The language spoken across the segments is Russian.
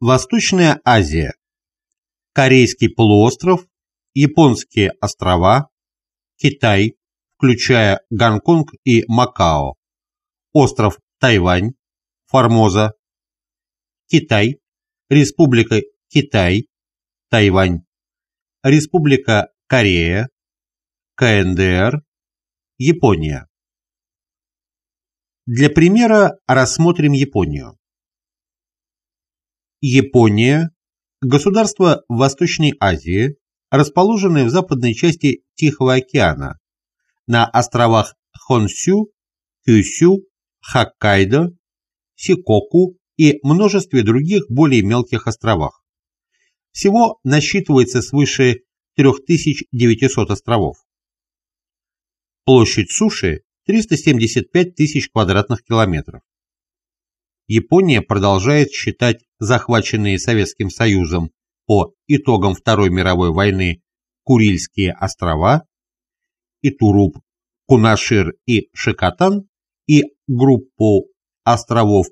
Восточная Азия. Корейский полуостров, Японские острова, Китай, включая Гонконг и Макао, остров Тайвань, Формоза, Китай, Республика Китай, Тайвань, Республика Корея, КНДР, Япония. Для примера рассмотрим Японию. Япония – государство в Восточной Азии, расположенное в западной части Тихого океана, на островах Хонсю, Кюсю, Хоккайдо, Сикоку и множестве других более мелких островах. Всего насчитывается свыше 3900 островов. Площадь суши 375 тысяч квадратных километров. Япония продолжает считать захваченные Советским Союзом по итогам Второй мировой войны Курильские острова, Итуруп, Кунашир и Шикотан и группу островов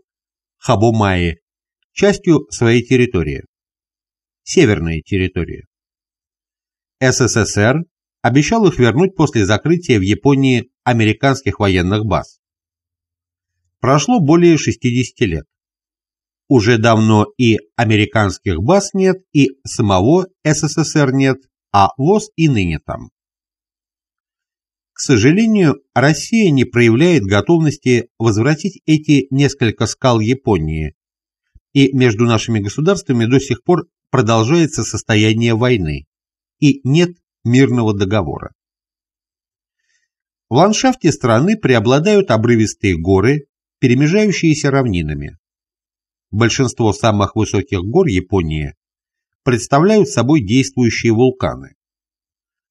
Хабумаи частью своей территории. Северные территории. СССР обещал их вернуть после закрытия в Японии американских военных баз. Прошло более 60 лет. Уже давно и американских баз нет, и самого СССР нет, а ВОЗ и ныне там. К сожалению, Россия не проявляет готовности возвратить эти несколько скал Японии, и между нашими государствами до сих пор продолжается состояние войны, и нет мирного договора. В ландшафте страны преобладают обрывистые горы, перемежающиеся равнинами. Большинство самых высоких гор Японии представляют собой действующие вулканы.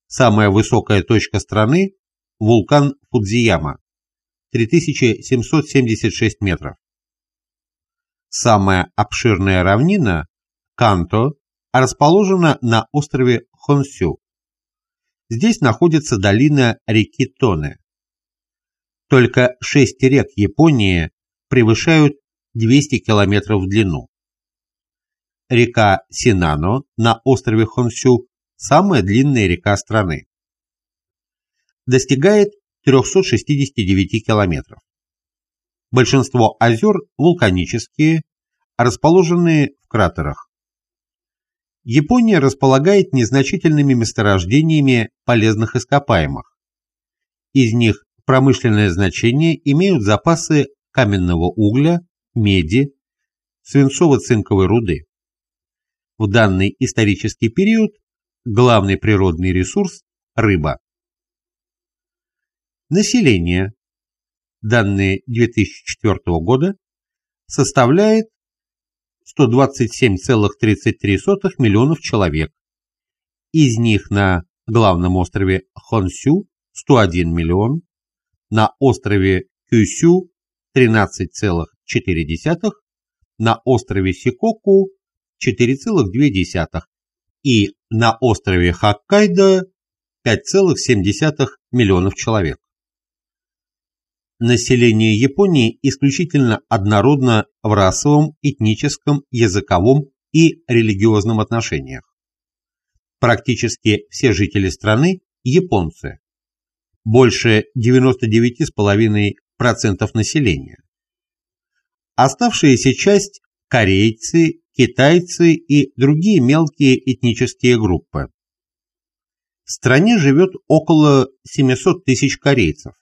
Самая высокая точка страны – вулкан Фудзияма, 3776 метров. Самая обширная равнина – Канто, расположена на острове Хонсю. Здесь находится долина реки Тоне. Только шесть рек Японии превышают 200 километров в длину. Река Синано на острове Хонсю – самая длинная река страны. Достигает 369 километров. Большинство озер вулканические, расположенные в кратерах. Япония располагает незначительными месторождениями полезных ископаемых. Из них промышленное значение имеют запасы каменного угля, меди, свинцово-цинковой руды. В данный исторический период главный природный ресурс – рыба. Население, данные 2004 года, составляет 127,33 миллионов человек. Из них на главном острове Хонсю 101 миллион, на острове Кюсю 13,4, на острове Сикоку 4,2 и на острове Хоккайдо 5,7 миллионов человек. Население Японии исключительно однородно в расовом, этническом, языковом и религиозном отношениях. Практически все жители страны – японцы больше 99,5% населения. Оставшаяся часть – корейцы, китайцы и другие мелкие этнические группы. В стране живет около 700 тысяч корейцев,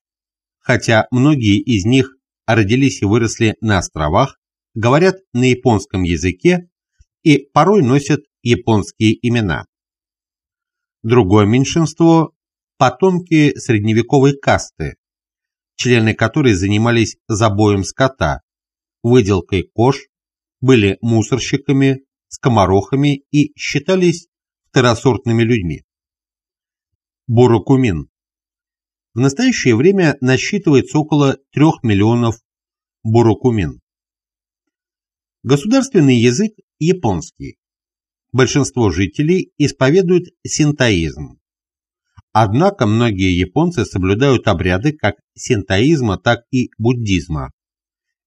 хотя многие из них родились и выросли на островах, говорят на японском языке и порой носят японские имена. Другое меньшинство потомки средневековой касты, члены которой занимались забоем скота, выделкой кож, были мусорщиками, скоморохами и считались второсортными людьми. Буракумин. В настоящее время насчитывается около 3 миллионов буракумин. Государственный язык – японский. Большинство жителей исповедуют синтоизм. Однако многие японцы соблюдают обряды как синтоизма, так и буддизма.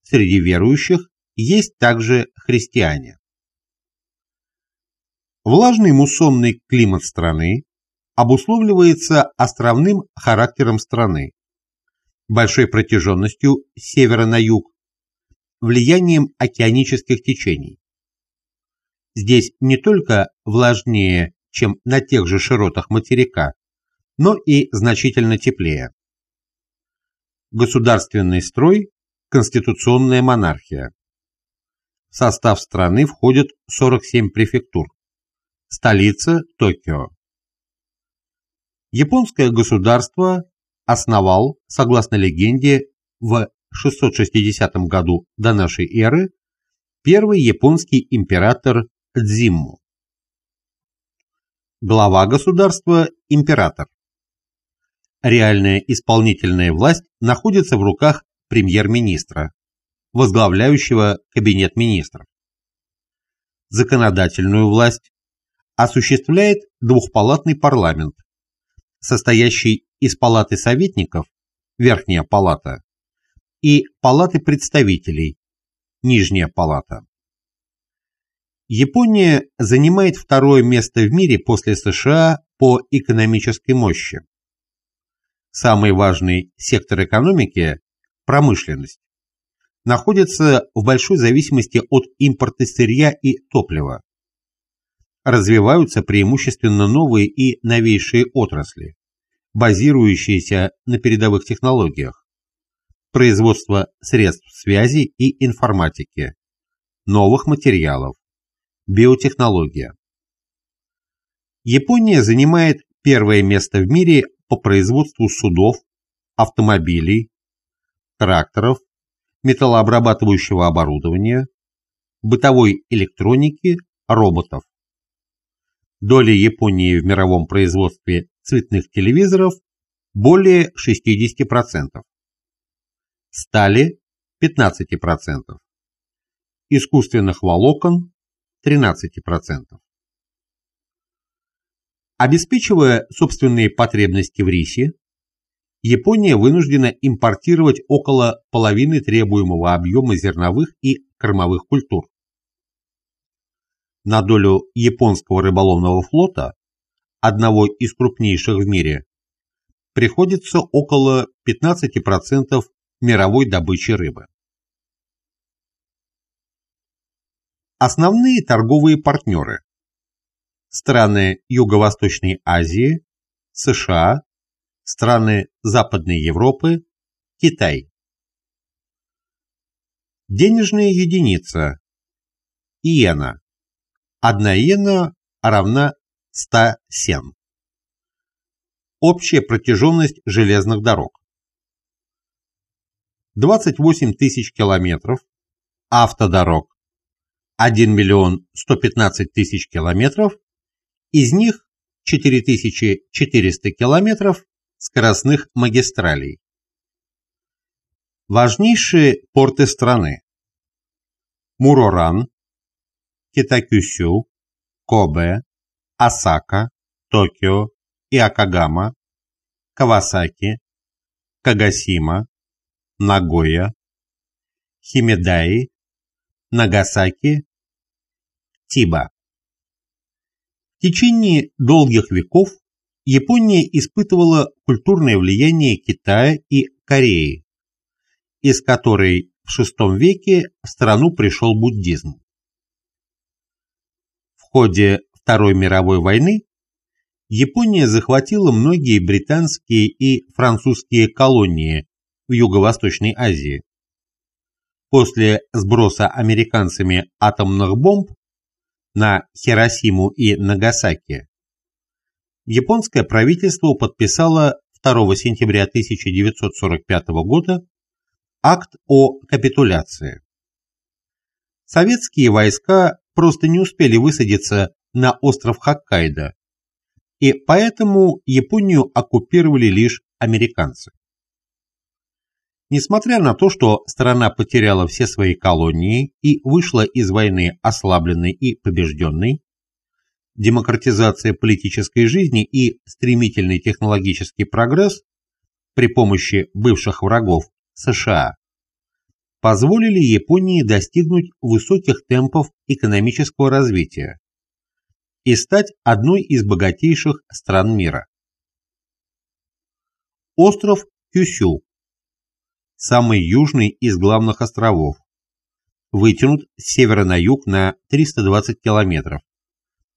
Среди верующих есть также христиане. Влажный муссонный климат страны обусловливается островным характером страны, большой протяженностью с севера на юг, влиянием океанических течений. Здесь не только влажнее, чем на тех же широтах материка, но и значительно теплее. Государственный строй – конституционная монархия. В состав страны входят 47 префектур. Столица – Токио. Японское государство основал, согласно легенде, в 660 году до нашей эры первый японский император Цзимму. Глава государства – император. Реальная исполнительная власть находится в руках премьер-министра, возглавляющего кабинет министров. Законодательную власть осуществляет двухпалатный парламент, состоящий из палаты советников, верхняя палата, и палаты представителей, нижняя палата. Япония занимает второе место в мире после США по экономической мощи. Самый важный сектор экономики – промышленность находится в большой зависимости от импорта сырья и топлива. Развиваются преимущественно новые и новейшие отрасли, базирующиеся на передовых технологиях. Производство средств связи и информатики, новых материалов, биотехнология. Япония занимает первое место в мире по производству судов, автомобилей, тракторов, металлообрабатывающего оборудования, бытовой электроники, роботов. Доля Японии в мировом производстве цветных телевизоров более 60%, стали 15%, искусственных волокон 13%. Обеспечивая собственные потребности в рисе, Япония вынуждена импортировать около половины требуемого объема зерновых и кормовых культур. На долю японского рыболовного флота, одного из крупнейших в мире, приходится около 15% мировой добычи рыбы. Основные торговые партнеры – страны Юго-Восточной Азии, США, страны Западной Европы, Китай. Денежная единица – иена. Одна иена равна 100 сен. Общая протяженность железных дорог. 28 тысяч километров, автодорог 1 миллион 115 тысяч километров, из них 4400 километров скоростных магистралей. Важнейшие порты страны Муроран, Китакюсю, Кобе, Осака, Токио, Иокогама, Кавасаки, Кагасима, Нагоя, Химедаи, Нагасаки, Тиба. В течение долгих веков Япония испытывала культурное влияние Китая и Кореи, из которой в VI веке в страну пришел буддизм. В ходе Второй мировой войны Япония захватила многие британские и французские колонии в Юго-Восточной Азии. После сброса американцами атомных бомб на Хиросиму и Нагасаки японское правительство подписало 2 сентября 1945 года акт о капитуляции. Советские войска просто не успели высадиться на остров Хоккайдо, и поэтому Японию оккупировали лишь американцы. Несмотря на то, что страна потеряла все свои колонии и вышла из войны ослабленной и побежденной, демократизация политической жизни и стремительный технологический прогресс при помощи бывших врагов США позволили Японии достигнуть высоких темпов экономического развития и стать одной из богатейших стран мира. Остров Кюсю, самый южный из главных островов, вытянут с севера на юг на 320 километров,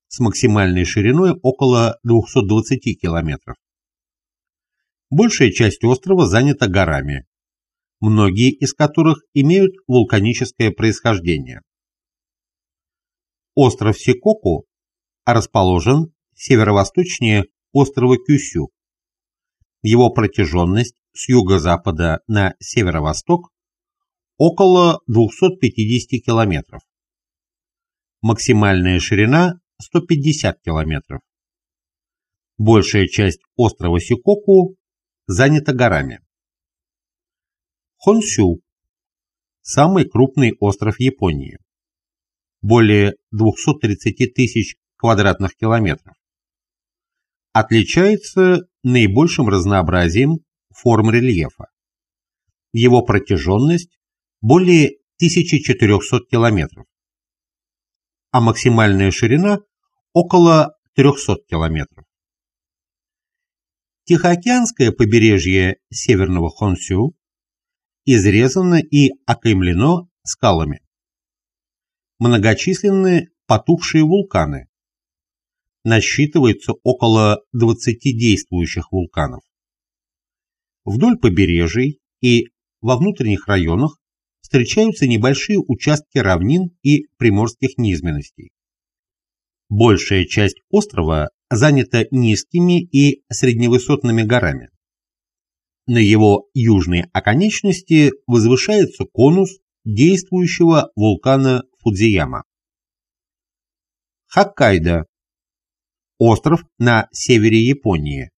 с максимальной шириной около 220 километров. Большая часть острова занята горами, многие из которых имеют вулканическое происхождение. Остров Сикоку расположен северо-восточнее острова Кюсю. Его протяженность с юго-запада на северо-восток около 250 километров. Максимальная ширина 150 километров. Большая часть острова Сикоку занята горами. Хонсю – самый крупный остров Японии. Более 230 тысяч квадратных километров. Отличается наибольшим разнообразием форм рельефа. Его протяженность более 1400 километров, а максимальная ширина около 300 километров. Тихоокеанское побережье северного Хонсю изрезано и окаймлено скалами. Многочисленны потухшие вулканы. Насчитывается около 20 действующих вулканов. Вдоль побережий и во внутренних районах встречаются небольшие участки равнин и приморских низменностей. Большая часть острова занята низкими и средневысотными горами. На его южной оконечности возвышается конус действующего вулкана Фудзияма. Хоккайдо. Остров на севере Японии.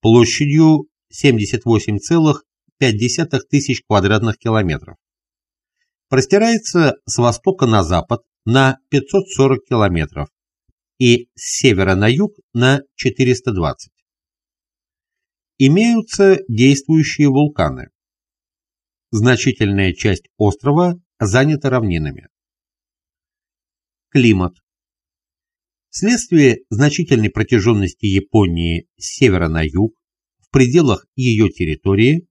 Площадью 78,5 тысяч квадратных километров. Простирается с востока на запад на 540 километров и с севера на юг на 420 имеются действующие вулканы. Значительная часть острова занята равнинами. Климат. Вследствие значительной протяженности Японии с севера на юг в пределах ее территории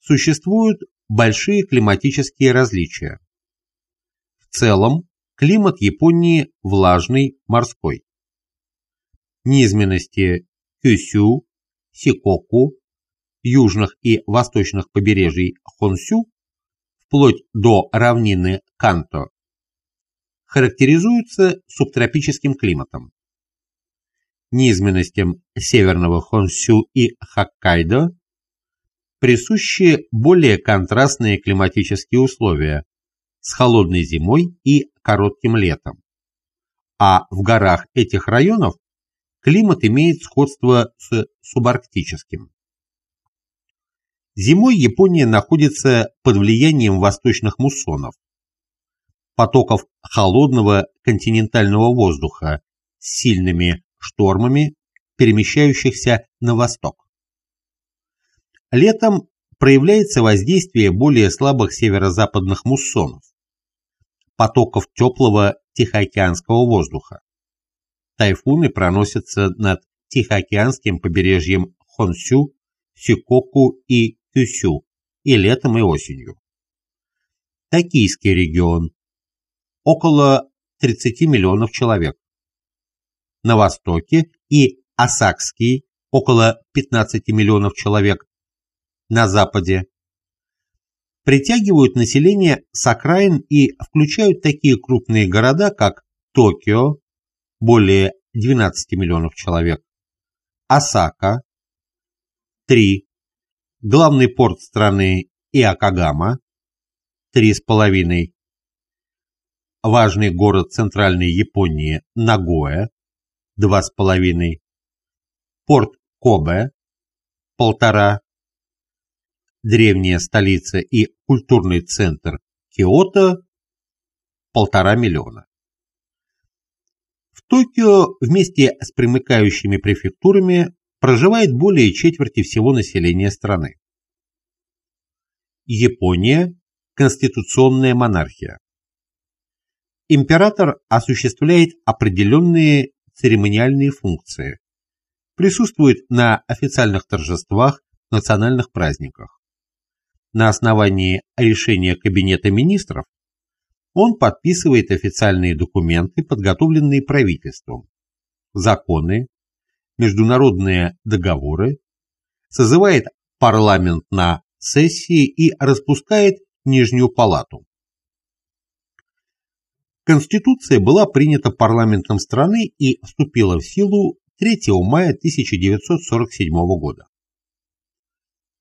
существуют большие климатические различия. В целом, климат Японии влажный, морской. Низменности Кюсю, Сикоку, южных и восточных побережий Хонсю, вплоть до равнины Канто, характеризуются субтропическим климатом. Низменностям северного Хонсю и Хоккайдо присущи более контрастные климатические условия с холодной зимой и коротким летом. А в горах этих районов климат имеет сходство с субарктическим. Зимой Япония находится под влиянием восточных муссонов, потоков холодного континентального воздуха с сильными штормами, перемещающихся на восток. Летом проявляется воздействие более слабых северо-западных муссонов, потоков теплого тихоокеанского воздуха тайфуны проносятся над Тихоокеанским побережьем Хонсю, Сикоку и Кюсю и летом и осенью. Токийский регион. Около 30 миллионов человек. На востоке и Осакский. Около 15 миллионов человек. На западе. Притягивают население с окраин и включают такие крупные города, как Токио, более 12 миллионов человек, Осака, 3, главный порт страны Иокогама, 3,5, важный город центральной Японии Нагоя, 2,5, порт Кобе, полтора, древняя столица и культурный центр Киото, полтора миллиона. Токио вместе с примыкающими префектурами проживает более четверти всего населения страны. Япония – конституционная монархия. император осуществляет определенные церемониальные функции, присутствует на официальных торжествах, национальных праздниках. На основании решения Кабинета министров он подписывает официальные документы, подготовленные правительством, законы, международные договоры, созывает парламент на сессии и распускает Нижнюю палату. Конституция была принята парламентом страны и вступила в силу 3 мая 1947 года.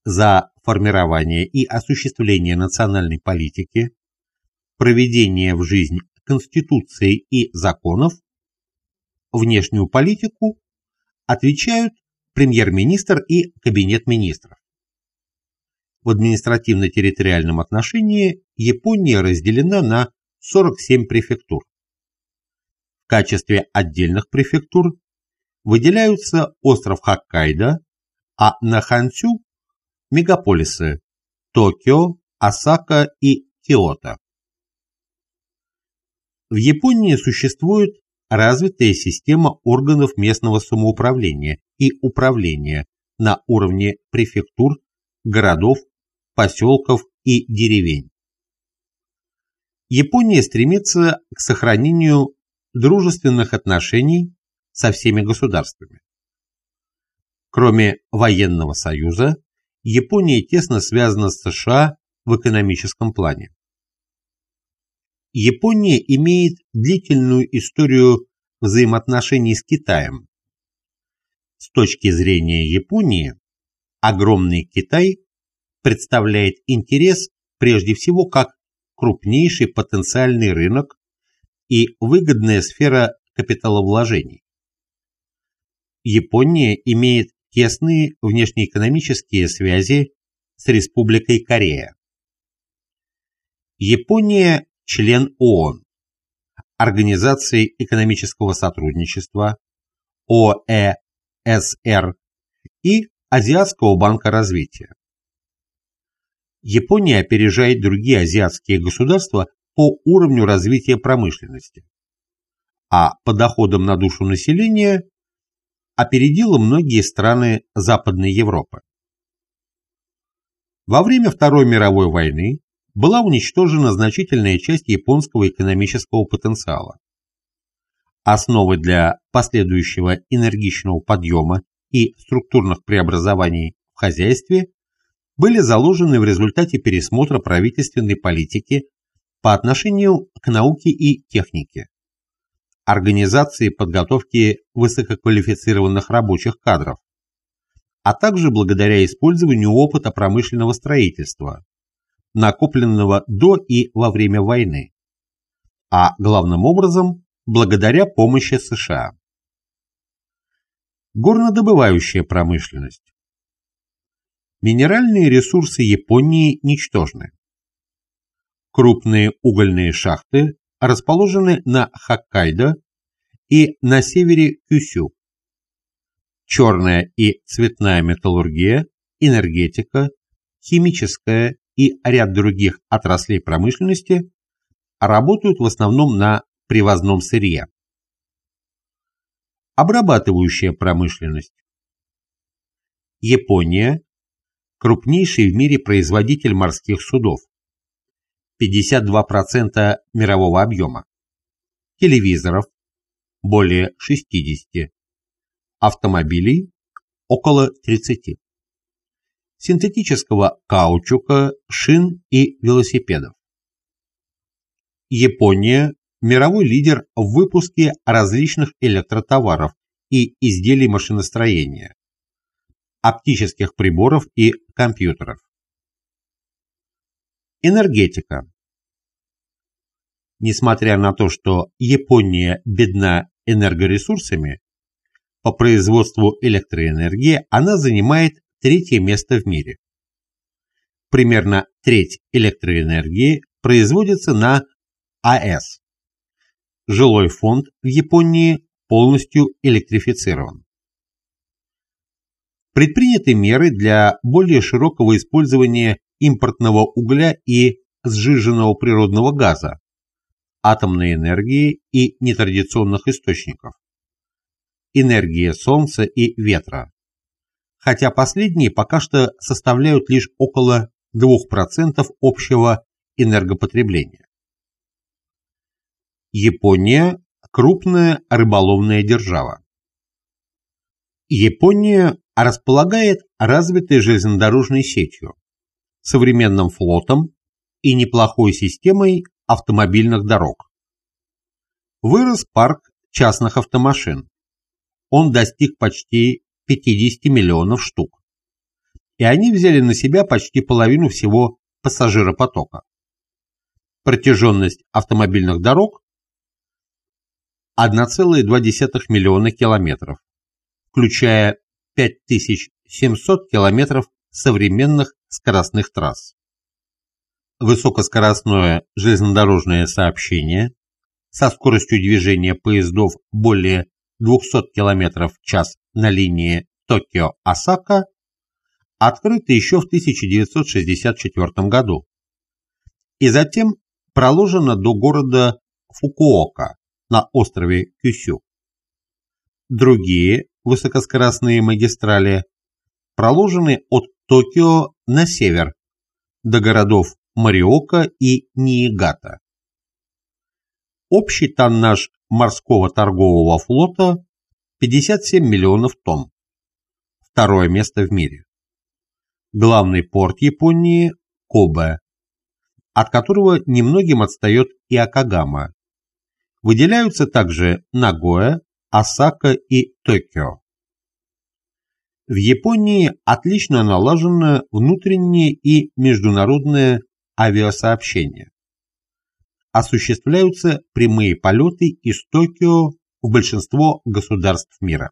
За формирование и осуществление национальной политики, проведение в жизнь Конституции и законов, внешнюю политику отвечают премьер-министр и кабинет министров. В административно-территориальном отношении Япония разделена на 47 префектур. В качестве отдельных префектур выделяются остров Хоккайдо, а на Хансю – мегаполисы Токио, Осака и Киото. В Японии существует развитая система органов местного самоуправления и управления на уровне префектур, городов, поселков и деревень. Япония стремится к сохранению дружественных отношений со всеми государствами. Кроме военного союза, Япония тесно связана с США в экономическом плане. Япония имеет длительную историю взаимоотношений с Китаем. С точки зрения Японии, огромный Китай представляет интерес прежде всего как крупнейший потенциальный рынок и выгодная сфера капиталовложений. Япония имеет тесные внешнеэкономические связи с Республикой Корея. Япония – член ООН, Организации экономического сотрудничества, ОЭСР и Азиатского банка развития. Япония опережает другие азиатские государства по уровню развития промышленности, а по доходам на душу населения опередила многие страны Западной Европы. Во время Второй мировой войны была уничтожена значительная часть японского экономического потенциала. Основы для последующего энергичного подъема и структурных преобразований в хозяйстве были заложены в результате пересмотра правительственной политики по отношению к науке и технике, организации подготовки высококвалифицированных рабочих кадров, а также благодаря использованию опыта промышленного строительства, накопленного до и во время войны, а главным образом благодаря помощи США. Горнодобывающая промышленность Минеральные ресурсы Японии ничтожны. Крупные угольные шахты расположены на Хоккайдо и на севере Кюсю. Черная и цветная металлургия, энергетика, химическая и ряд других отраслей промышленности работают в основном на привозном сырье. Обрабатывающая промышленность. Япония крупнейший в мире производитель морских судов, 52% мирового объема, телевизоров, более 60, автомобилей, около 30, синтетического каучука, шин и велосипедов. Япония – мировой лидер в выпуске различных электротоваров и изделий машиностроения, оптических приборов и компьютеров. Энергетика. Несмотря на то, что Япония бедна энергоресурсами, по производству электроэнергии она занимает третье место в мире. Примерно треть электроэнергии производится на АЭС. Жилой фонд в Японии полностью электрифицирован. Предприняты меры для более широкого использования импортного угля и сжиженного природного газа, атомной энергии и нетрадиционных источников – энергии Солнца и ветра, хотя последние пока что составляют лишь около 2% общего энергопотребления. Япония – крупная рыболовная держава. Япония располагает развитой железнодорожной сетью, современным флотом и неплохой системой автомобильных дорог. Вырос парк частных автомашин. Он достиг почти 50 миллионов штук. И они взяли на себя почти половину всего пассажиропотока. Протяженность автомобильных дорог 1,2 миллиона километров, включая 5700 километров современных скоростных трасс. Высокоскоростное железнодорожное сообщение со скоростью движения поездов более 200 км в час на линии Токио-Осака открыто еще в 1964 году и затем проложено до города Фукуока на острове Кюсю. Другие высокоскоростные магистрали проложены от Токио на север до городов Мариока и Ниигата. Общий тоннаж морского торгового флота 57 миллионов тонн. Второе место в мире. Главный порт Японии – Кобе, от которого немногим отстает и Акагама. Выделяются также Нагоя, Осака и Токио. В Японии отлично налажено внутреннее и международное авиасообщение. Осуществляются прямые полеты из Токио в большинство государств мира.